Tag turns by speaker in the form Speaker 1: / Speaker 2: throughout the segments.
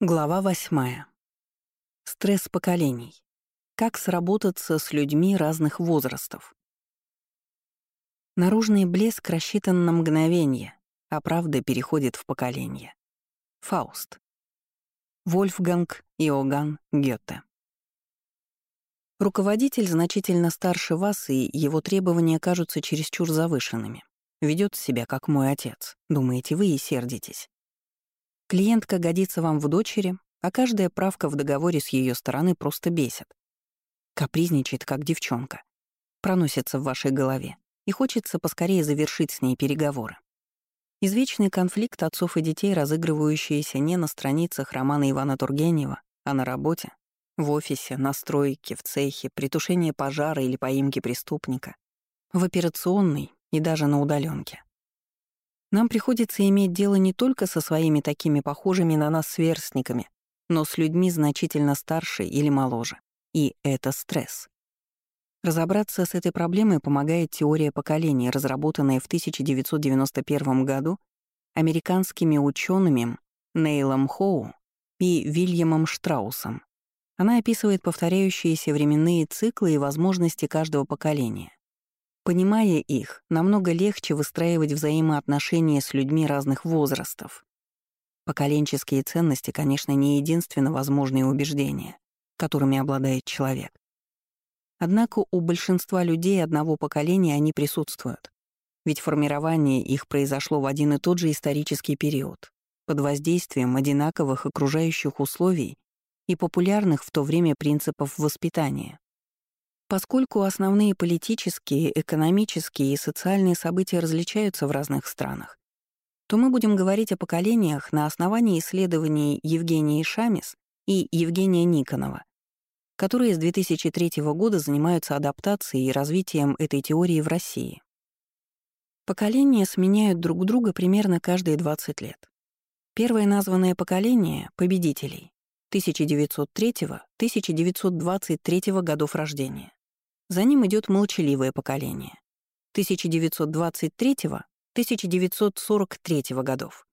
Speaker 1: Глава восьмая. Стресс поколений. Как сработаться с людьми разных возрастов. Наружный блеск рассчитан на мгновение, а правда переходит в поколение. Фауст. Вольфганг Иоганн Гёте. Руководитель значительно старше вас, и его требования кажутся чересчур завышенными. Ведет себя, как мой отец. Думаете вы и сердитесь. Клиентка годится вам в дочери, а каждая правка в договоре с ее стороны просто бесит. Капризничает, как девчонка. Проносится в вашей голове, и хочется поскорее завершить с ней переговоры. Извечный конфликт отцов и детей, разыгрывающийся не на страницах романа Ивана Тургенева, а на работе, в офисе, на стройке, в цехе, при тушении пожара или поимке преступника, в операционной и даже на удаленке. Нам приходится иметь дело не только со своими такими похожими на нас сверстниками, но с людьми значительно старше или моложе. И это стресс. Разобраться с этой проблемой помогает теория поколений, разработанная в 1991 году американскими учеными Нейлом Хоу и Вильямом Штраусом. Она описывает повторяющиеся временные циклы и возможности каждого поколения. Понимая их, намного легче выстраивать взаимоотношения с людьми разных возрастов. Поколенческие ценности, конечно, не единственно возможные убеждения, которыми обладает человек. Однако у большинства людей одного поколения они присутствуют, ведь формирование их произошло в один и тот же исторический период, под воздействием одинаковых окружающих условий и популярных в то время принципов воспитания. Поскольку основные политические, экономические и социальные события различаются в разных странах, то мы будем говорить о поколениях на основании исследований Евгении Шамис и Евгения Никонова, которые с 2003 года занимаются адаптацией и развитием этой теории в России. Поколения сменяют друг друга примерно каждые 20 лет. Первое названное поколение — победителей 1903-1923 годов рождения. За ним идет молчаливое поколение 1923-1943 годов.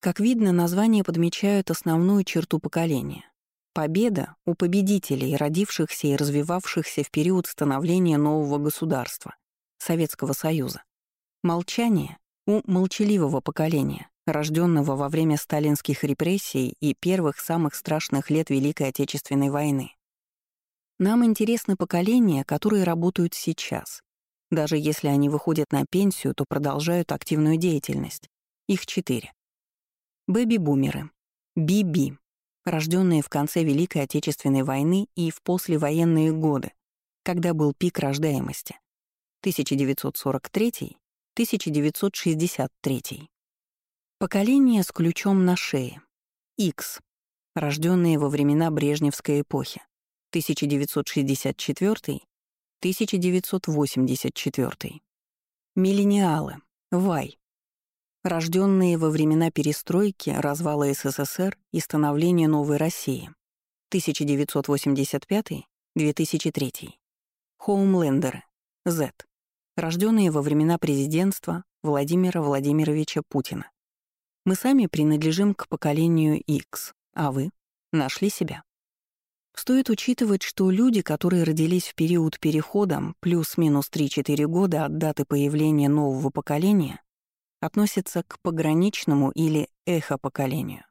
Speaker 1: Как видно, названия подмечают основную черту поколения. Победа у победителей, родившихся и развивавшихся в период становления нового государства, Советского Союза. Молчание у молчаливого поколения, рожденного во время сталинских репрессий и первых самых страшных лет Великой Отечественной войны. Нам интересны поколения, которые работают сейчас. Даже если они выходят на пенсию, то продолжают активную деятельность. Их четыре. Бэби-бумеры. Би-би. Рожденные в конце Великой Отечественной войны и в послевоенные годы, когда был пик рождаемости. 1943-1963. Поколение с ключом на шее. X. Рожденные во времена Брежневской эпохи. 1964-1984. Миллениалы. Вай. Рожденные во времена перестройки, развала СССР и становления новой России. 1985-2003. Хоумлендеры. Z. Рожденные во времена президентства Владимира Владимировича Путина. Мы сами принадлежим к поколению X, а вы нашли себя. Стоит учитывать, что люди, которые родились в период перехода плюс-минус 3-4 года от даты появления нового поколения, относятся к пограничному или эхо-поколению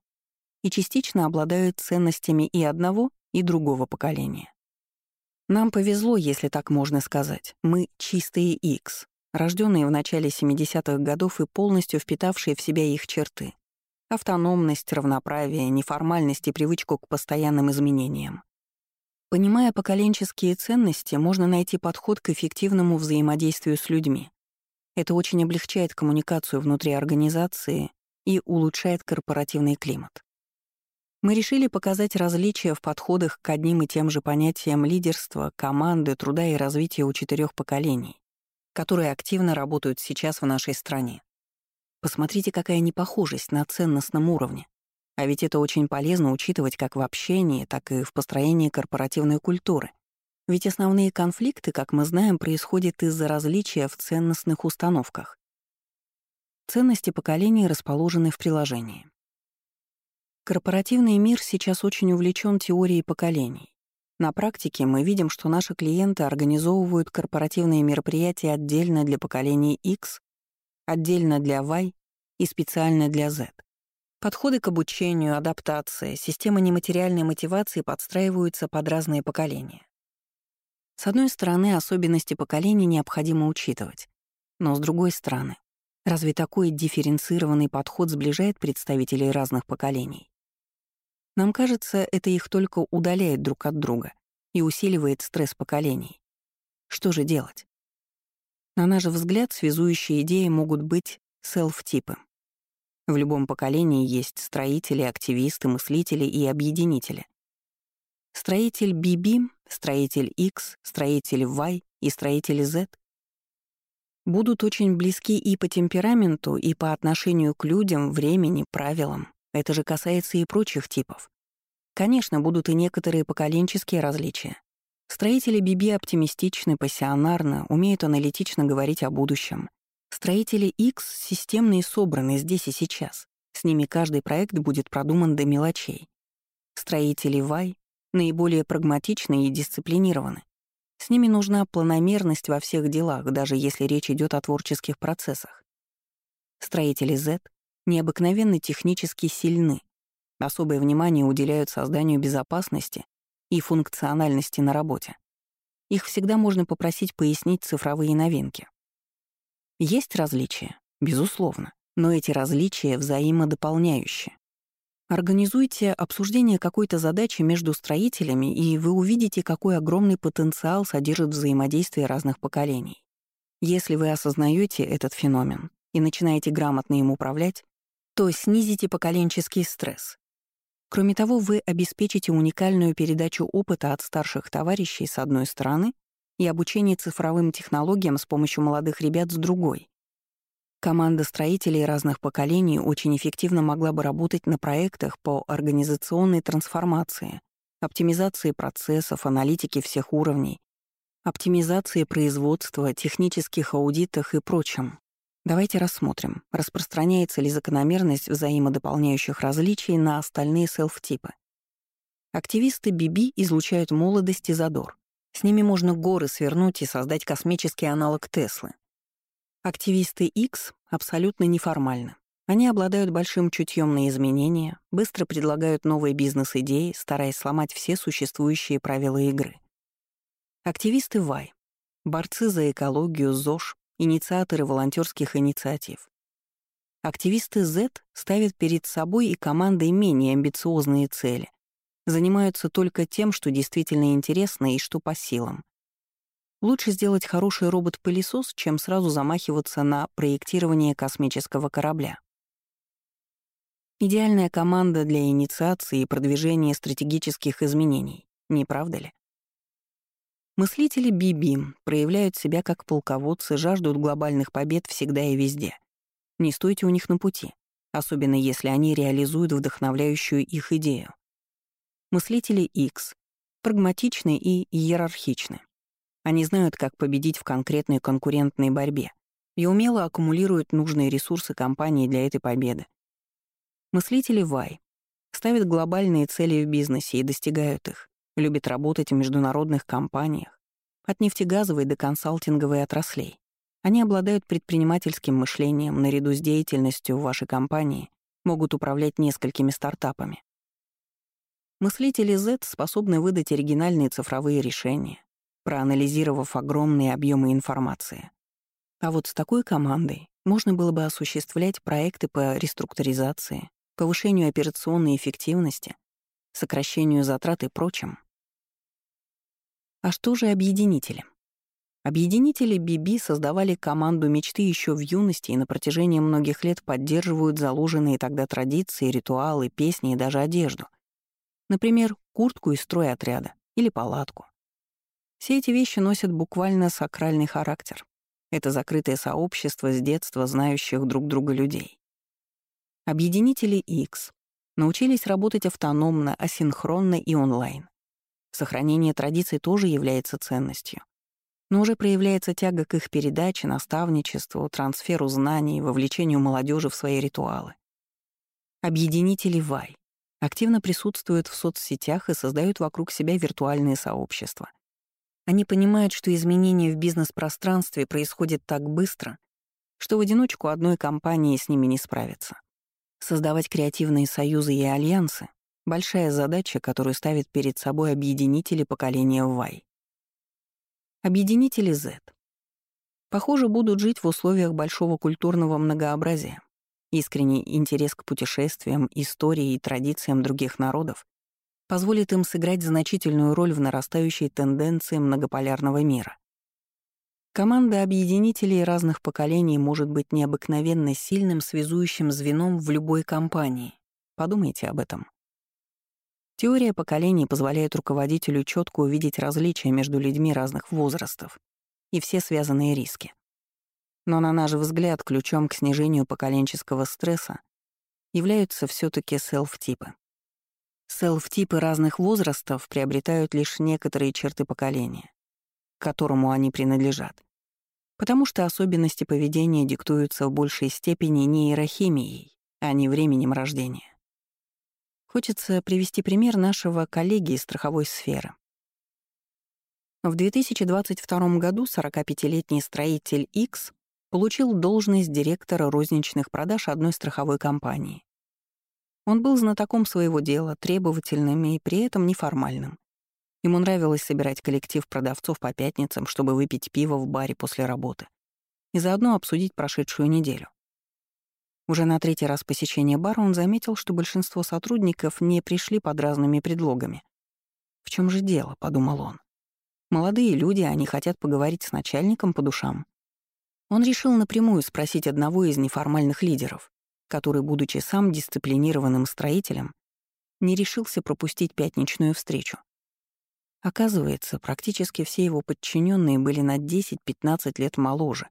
Speaker 1: и частично обладают ценностями и одного, и другого поколения. Нам повезло, если так можно сказать. Мы — чистые X, рожденные в начале 70-х годов и полностью впитавшие в себя их черты. Автономность, равноправие, неформальность и привычку к постоянным изменениям. Понимая поколенческие ценности, можно найти подход к эффективному взаимодействию с людьми. Это очень облегчает коммуникацию внутри организации и улучшает корпоративный климат. Мы решили показать различия в подходах к одним и тем же понятиям лидерства, команды, труда и развития у четырех поколений, которые активно работают сейчас в нашей стране. Посмотрите, какая непохожесть на ценностном уровне. А ведь это очень полезно учитывать как в общении, так и в построении корпоративной культуры. Ведь основные конфликты, как мы знаем, происходят из-за различия в ценностных установках. Ценности поколений расположены в приложении. Корпоративный мир сейчас очень увлечен теорией поколений. На практике мы видим, что наши клиенты организовывают корпоративные мероприятия отдельно для поколений X, отдельно для Y и специально для Z. Подходы к обучению, адаптация, система нематериальной мотивации подстраиваются под разные поколения. С одной стороны, особенности поколений необходимо учитывать, но с другой стороны, разве такой дифференцированный подход сближает представителей разных поколений? Нам кажется, это их только удаляет друг от друга и усиливает стресс поколений. Что же делать? На наш взгляд, связующие идеи могут быть селф-типы. В любом поколении есть строители, активисты, мыслители и объединители. Строитель BB, строитель X, строитель Y и строитель Z будут очень близки и по темпераменту, и по отношению к людям, времени, правилам. Это же касается и прочих типов. Конечно, будут и некоторые поколенческие различия. Строители Биби оптимистичны, пассионарны, умеют аналитично говорить о будущем. Строители X системные и собраны здесь и сейчас. С ними каждый проект будет продуман до мелочей. Строители Y наиболее прагматичны и дисциплинированы. С ними нужна планомерность во всех делах, даже если речь идет о творческих процессах. Строители Z необыкновенно технически сильны. Особое внимание уделяют созданию безопасности и функциональности на работе. Их всегда можно попросить пояснить цифровые новинки. Есть различия, безусловно, но эти различия взаимодополняющие. Организуйте обсуждение какой-то задачи между строителями, и вы увидите, какой огромный потенциал содержит взаимодействие разных поколений. Если вы осознаете этот феномен и начинаете грамотно им управлять, то снизите поколенческий стресс. Кроме того, вы обеспечите уникальную передачу опыта от старших товарищей с одной стороны и обучение цифровым технологиям с помощью молодых ребят с другой. Команда строителей разных поколений очень эффективно могла бы работать на проектах по организационной трансформации, оптимизации процессов, аналитике всех уровней, оптимизации производства, технических аудитах и прочем. Давайте рассмотрим, распространяется ли закономерность взаимодополняющих различий на остальные селф-типы. Активисты BB излучают молодость и задор. С ними можно горы свернуть и создать космический аналог Теслы. Активисты X абсолютно неформальны. Они обладают большим чутьем на изменения, быстро предлагают новые бизнес-идеи, стараясь сломать все существующие правила игры. Активисты Y — борцы за экологию, ЗОЖ, инициаторы волонтерских инициатив. Активисты Z ставят перед собой и командой менее амбициозные цели, занимаются только тем, что действительно интересно и что по силам. Лучше сделать хороший робот-пылесос, чем сразу замахиваться на проектирование космического корабля. Идеальная команда для инициации и продвижения стратегических изменений, не правда ли? Мыслители Биби проявляют себя как полководцы, жаждут глобальных побед всегда и везде. Не стойте у них на пути, особенно если они реализуют вдохновляющую их идею. Мыслители X прагматичны и иерархичны. Они знают, как победить в конкретной конкурентной борьбе и умело аккумулируют нужные ресурсы компании для этой победы. Мыслители Y ставят глобальные цели в бизнесе и достигают их любит работать в международных компаниях, от нефтегазовой до консалтинговой отраслей. Они обладают предпринимательским мышлением, наряду с деятельностью в вашей компании могут управлять несколькими стартапами. Мыслители Z способны выдать оригинальные цифровые решения, проанализировав огромные объемы информации. А вот с такой командой можно было бы осуществлять проекты по реструктуризации, повышению операционной эффективности, сокращению затрат и прочим. А что же объединители? Объединители BB создавали команду мечты еще в юности и на протяжении многих лет поддерживают заложенные тогда традиции, ритуалы, песни и даже одежду. Например, куртку из стройотряда или палатку. Все эти вещи носят буквально сакральный характер. Это закрытое сообщество с детства знающих друг друга людей. Объединители X научились работать автономно, асинхронно и онлайн. Сохранение традиций тоже является ценностью. Но уже проявляется тяга к их передаче, наставничеству, трансферу знаний, вовлечению молодежи в свои ритуалы. Объединители Вай активно присутствуют в соцсетях и создают вокруг себя виртуальные сообщества. Они понимают, что изменения в бизнес-пространстве происходят так быстро, что в одиночку одной компании с ними не справиться. Создавать креативные союзы и альянсы — большая задача, которую ставят перед собой объединители поколения Y. Объединители Z. Похоже, будут жить в условиях большого культурного многообразия. Искренний интерес к путешествиям, истории и традициям других народов позволит им сыграть значительную роль в нарастающей тенденции многополярного мира. Команда объединителей разных поколений может быть необыкновенно сильным связующим звеном в любой компании. Подумайте об этом. Теория поколений позволяет руководителю четко увидеть различия между людьми разных возрастов и все связанные риски. Но на наш взгляд ключом к снижению поколенческого стресса являются все таки селф-типы. Селф-типы разных возрастов приобретают лишь некоторые черты поколения, к которому они принадлежат, потому что особенности поведения диктуются в большей степени нейрохимией, а не временем рождения. Хочется привести пример нашего коллеги из страховой сферы. В 2022 году 45-летний строитель X получил должность директора розничных продаж одной страховой компании. Он был знатоком своего дела, требовательным и при этом неформальным. Ему нравилось собирать коллектив продавцов по пятницам, чтобы выпить пиво в баре после работы и заодно обсудить прошедшую неделю. Уже на третий раз посещения бара он заметил, что большинство сотрудников не пришли под разными предлогами. «В чем же дело?» — подумал он. «Молодые люди, они хотят поговорить с начальником по душам». Он решил напрямую спросить одного из неформальных лидеров, который, будучи сам дисциплинированным строителем, не решился пропустить пятничную встречу. Оказывается, практически все его подчиненные были на 10-15 лет моложе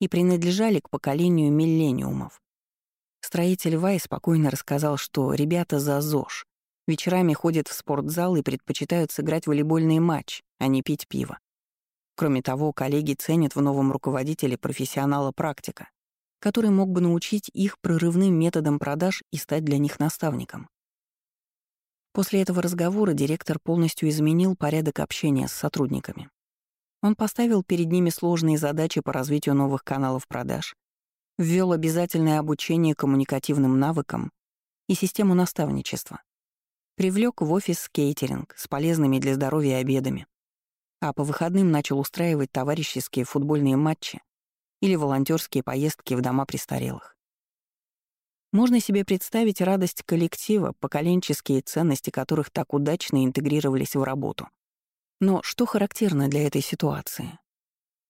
Speaker 1: и принадлежали к поколению миллениумов. Строитель Вай спокойно рассказал, что ребята за ЗОЖ вечерами ходят в спортзал и предпочитают сыграть волейбольный матч, а не пить пиво. Кроме того, коллеги ценят в новом руководителе профессионала-практика, который мог бы научить их прорывным методам продаж и стать для них наставником. После этого разговора директор полностью изменил порядок общения с сотрудниками. Он поставил перед ними сложные задачи по развитию новых каналов продаж, ввел обязательное обучение коммуникативным навыкам и систему наставничества, привлек в офис кейтеринг с полезными для здоровья обедами, а по выходным начал устраивать товарищеские футбольные матчи или волонтерские поездки в дома престарелых. Можно себе представить радость коллектива, поколенческие ценности которых так удачно интегрировались в работу. Но что характерно для этой ситуации?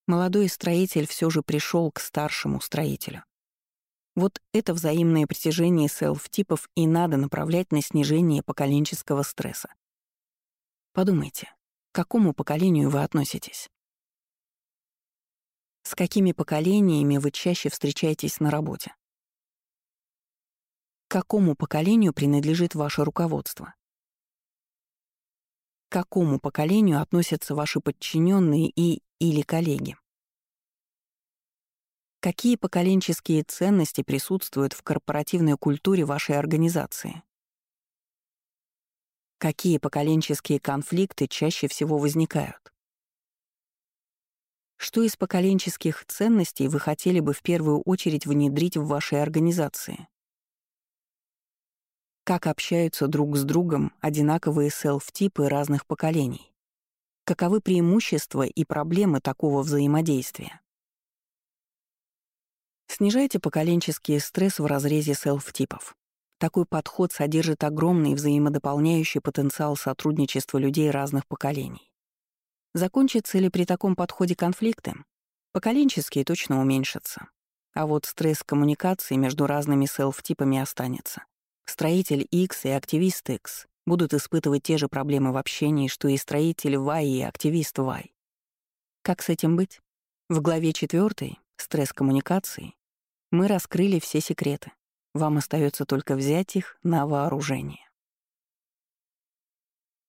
Speaker 1: Молодой строитель все же пришел к старшему строителю. Вот это взаимное притяжение селф-типов и надо направлять на снижение поколенческого стресса. Подумайте, к какому поколению вы относитесь? С какими поколениями вы чаще встречаетесь на работе? К какому поколению принадлежит ваше руководство? К какому поколению относятся ваши подчиненные и или коллеги? Какие поколенческие ценности присутствуют в корпоративной культуре вашей организации? Какие поколенческие конфликты чаще всего возникают? Что из поколенческих ценностей вы хотели бы в первую очередь внедрить в вашей организации? Как общаются друг с другом одинаковые селф-типы разных поколений? Каковы преимущества и проблемы такого взаимодействия? Снижайте поколенческий стресс в разрезе селф-типов. Такой подход содержит огромный взаимодополняющий потенциал сотрудничества людей разных поколений. Закончатся ли при таком подходе конфликты? Поколенческие точно уменьшатся. А вот стресс коммуникации между разными селф-типами останется. Строитель X и активист X будут испытывать те же проблемы в общении, что и строитель Y и активист Y. Как с этим быть? В главе 4 «Стресс коммуникации» мы раскрыли все секреты. Вам остается только взять их на вооружение.